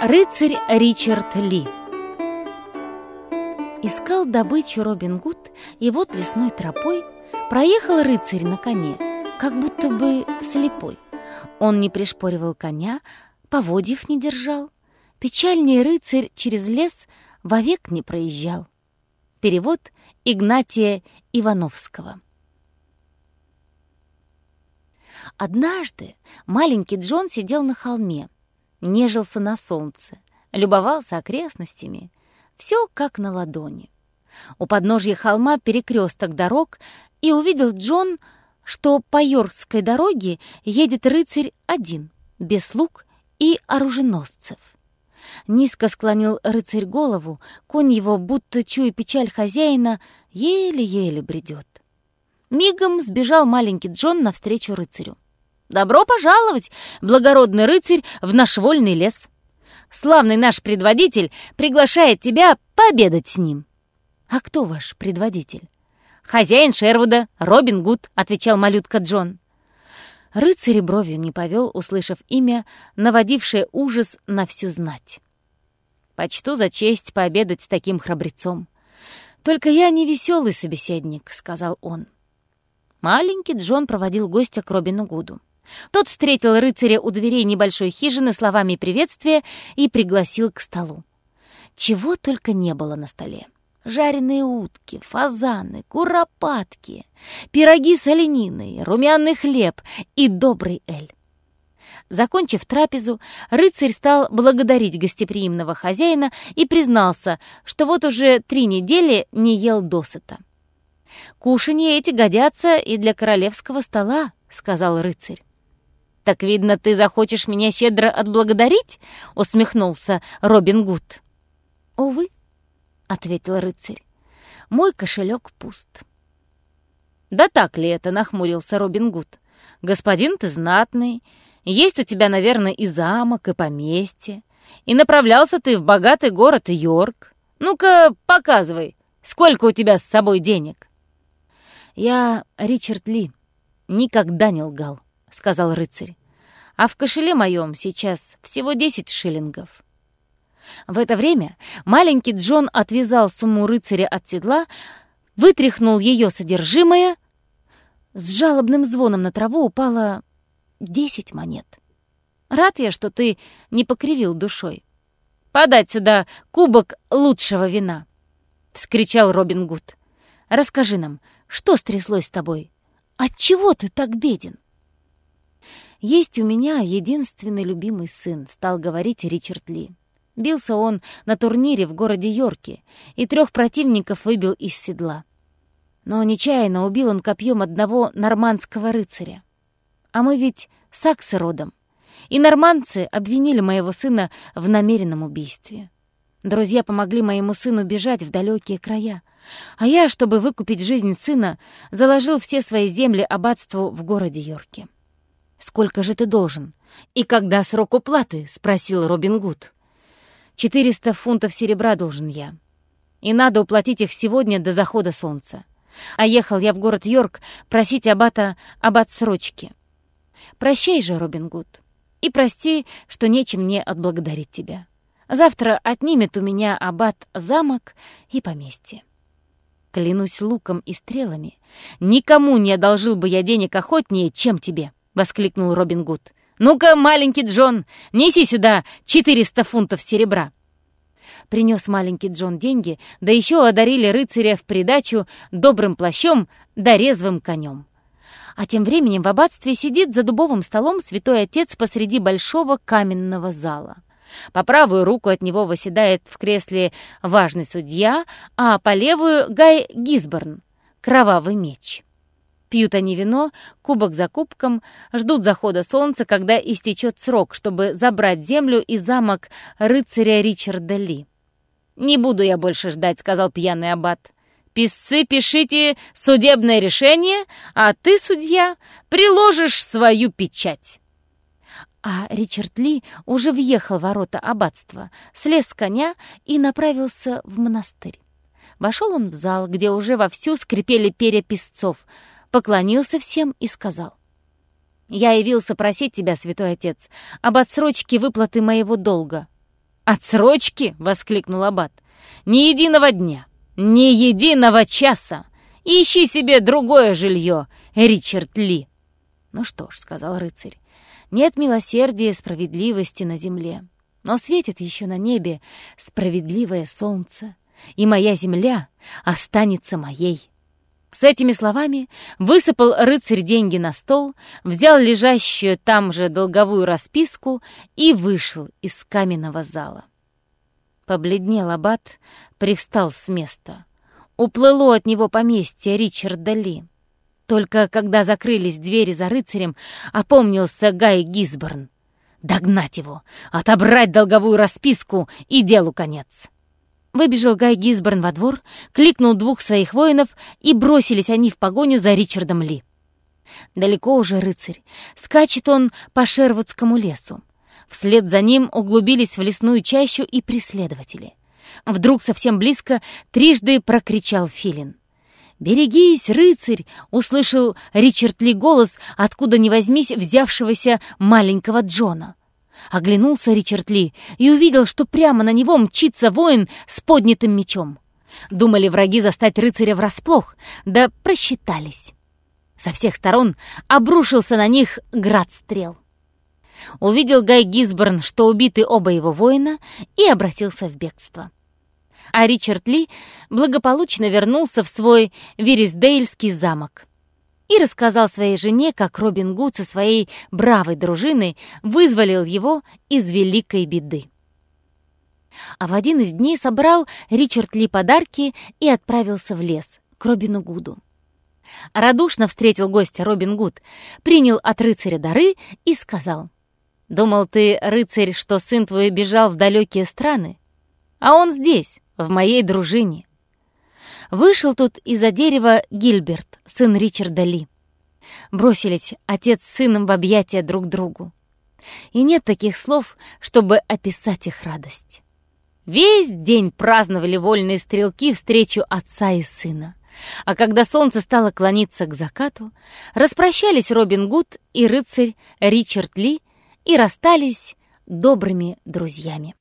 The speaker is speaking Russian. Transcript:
Рыцарь Ричард Ли Искал добычу Робин Гуд, и вот лесной тропой проехал рыцарь на коне, как будто бы слепой. Он не пришпоривал коня, поводьев не держал. Печальней рыцарь через лес вовек не проезжал. Перевод Игнатия Ивановского Однажды маленький Джон сидел на холме, нежился на солнце, любовался окрестностями. Все как на ладони. У подножья холма перекресток дорог, и увидел Джон, что по Йоркской дороге едет рыцарь один, без слуг и оруженосцев. Низко склонил рыцарь голову, конь его, будто чуя печаль хозяина, еле-еле бредет. Мигом сбежал маленький Джон навстречу рыцарю. «Добро пожаловать, благородный рыцарь, в наш вольный лес! Славный наш предводитель приглашает тебя пообедать с ним!» «А кто ваш предводитель?» «Хозяин Шервуда, Робин Гуд», — отвечал малютка Джон. Рыцарь бровью не повел, услышав имя, наводившее ужас на всю знать. «Почту за честь пообедать с таким храбрецом. Только я не веселый собеседник», — сказал он. Маленький Джон проводил гостя к Робину Гуду. Тот встретил рыцаря у дверей небольшой хижины словами приветствия и пригласил к столу. Чего только не было на столе. Жареные утки, фазаны, куропатки, пироги с олениной, румяный хлеб и добрый эль. Закончив трапезу, рыцарь стал благодарить гостеприимного хозяина и признался, что вот уже три недели не ел досыта. «Кушанья эти годятся и для королевского стола», — сказал рыцарь. «Так, видно, ты захочешь меня щедро отблагодарить?» — усмехнулся Робин Гуд. «Увы», — ответил рыцарь, — «мой кошелек пуст». «Да так ли это?» — нахмурился Робин Гуд. «Господин ты знатный, есть у тебя, наверное, и замок, и поместье, и направлялся ты в богатый город Йорк. Ну-ка, показывай, сколько у тебя с собой денег?» «Я Ричард Ли, никогда не лгал», — сказал рыцарь. «А в кошеле моем сейчас всего десять шиллингов». В это время маленький Джон отвязал сумму рыцаря от седла, вытряхнул ее содержимое. С жалобным звоном на траву упало десять монет. «Рад я, что ты не покривил душой. Подать сюда кубок лучшего вина!» — вскричал Робин Гуд. «Расскажи нам, что стряслось с тобой? Отчего ты так беден?» «Есть у меня единственный любимый сын», — стал говорить Ричард Ли. Бился он на турнире в городе Йорке и трех противников выбил из седла. Но нечаянно убил он копьем одного нормандского рыцаря. А мы ведь саксы родом, и нормандцы обвинили моего сына в намеренном убийстве. Друзья помогли моему сыну бежать в далекие края, а я, чтобы выкупить жизнь сына, заложил все свои земли аббатству в городе Йорке. «Сколько же ты должен? И когда срок уплаты?» — спросил Робин Гуд. «Четыреста фунтов серебра должен я. И надо уплатить их сегодня до захода солнца. А ехал я в город Йорк просить аббата об отсрочке. Прощай же, Робин Гуд, и прости, что нечем мне отблагодарить тебя. Завтра отнимет у меня аббат замок и поместье. Клянусь луком и стрелами, никому не одолжил бы я денег охотнее, чем тебе, — воскликнул Робин Гуд. «Ну-ка, маленький Джон, неси сюда 400 фунтов серебра!» Принес маленький Джон деньги, да еще одарили рыцаря в придачу добрым плащом да резвым конем. А тем временем в аббатстве сидит за дубовым столом святой отец посреди большого каменного зала. По правую руку от него восседает в кресле важный судья, а по левую — Гай Гизборн, кровавый меч. Пьют они вино, кубок за кубком, ждут захода солнца, когда истечет срок, чтобы забрать землю и замок рыцаря Ричарда Ли. «Не буду я больше ждать», — сказал пьяный аббат. «Писцы, пишите судебное решение, а ты, судья, приложишь свою печать». А Ричард Ли уже въехал в ворота аббатства, слез с коня и направился в монастырь. Вошел он в зал, где уже вовсю скрипели перья песцов, поклонился всем и сказал. «Я явился просить тебя, святой отец, об отсрочке выплаты моего долга». «Отсрочки!» — воскликнул Аббат. «Ни единого дня, ни единого часа! Ищи себе другое жилье, Ричард Ли!» «Ну что ж», — сказал рыцарь, — «нет милосердия и справедливости на земле, но светит еще на небе справедливое солнце, и моя земля останется моей». С этими словами высыпал рыцарь деньги на стол, взял лежащую там же долговую расписку и вышел из каменного зала. Побледнел аббат, привстал с места. Уплыло от него поместье Ричарда Ли. Только когда закрылись двери за рыцарем, опомнился Гай Гисборн. Догнать его, отобрать долговую расписку и делу конец. Выбежал Гай Гисборн во двор, кликнул двух своих воинов, и бросились они в погоню за Ричардом Ли. Далеко уже рыцарь. Скачет он по Шервудскому лесу. Вслед за ним углубились в лесную чащу и преследователи. Вдруг совсем близко трижды прокричал Филин. «Берегись, рыцарь!» — услышал Ричард Ли голос, откуда ни возьмись взявшегося маленького Джона. Оглянулся Ричард Ли и увидел, что прямо на него мчится воин с поднятым мечом. Думали враги застать рыцаря врасплох, да просчитались. Со всех сторон обрушился на них град стрел. Увидел Гай Гисборн, что убиты оба его воина, и обратился в бегство. А Ричард Ли благополучно вернулся в свой Вирисдейльский замок и рассказал своей жене, как Робин Гуд со своей бравой дружиной вызволил его из великой беды. А в один из дней собрал Ричард Ли подарки и отправился в лес к Робину Гуду. Радушно встретил гостя Робин Гуд, принял от рыцаря дары и сказал, «Думал ты, рыцарь, что сын твой бежал в далекие страны? А он здесь, в моей дружине. Вышел тут из-за дерева Гильберт, сын Ричарда Ли. Бросились отец с сыном в объятия друг другу. И нет таких слов, чтобы описать их радость. Весь день праздновали вольные стрелки встречу отца и сына. А когда солнце стало клониться к закату, распрощались Робин Гуд и рыцарь Ричард Ли и расстались добрыми друзьями.